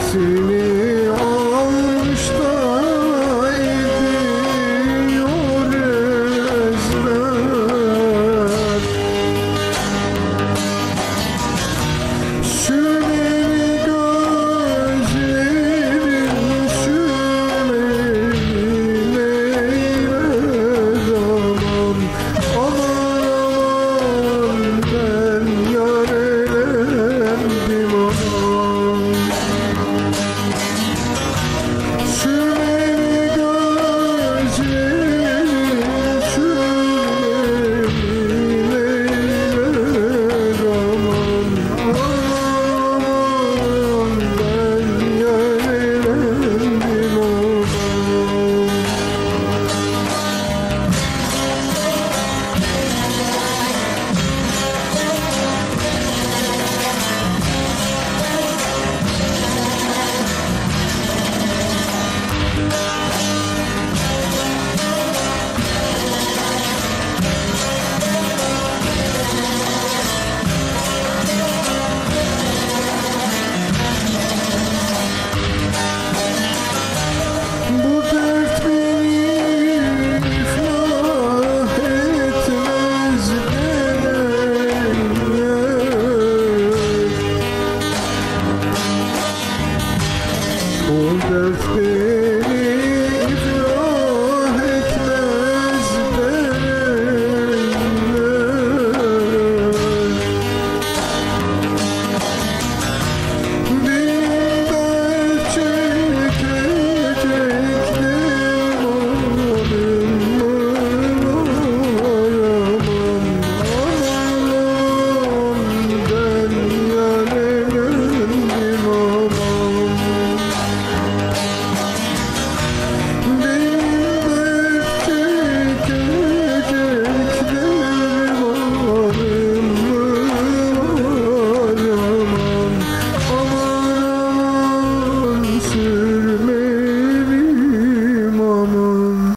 see me. Beni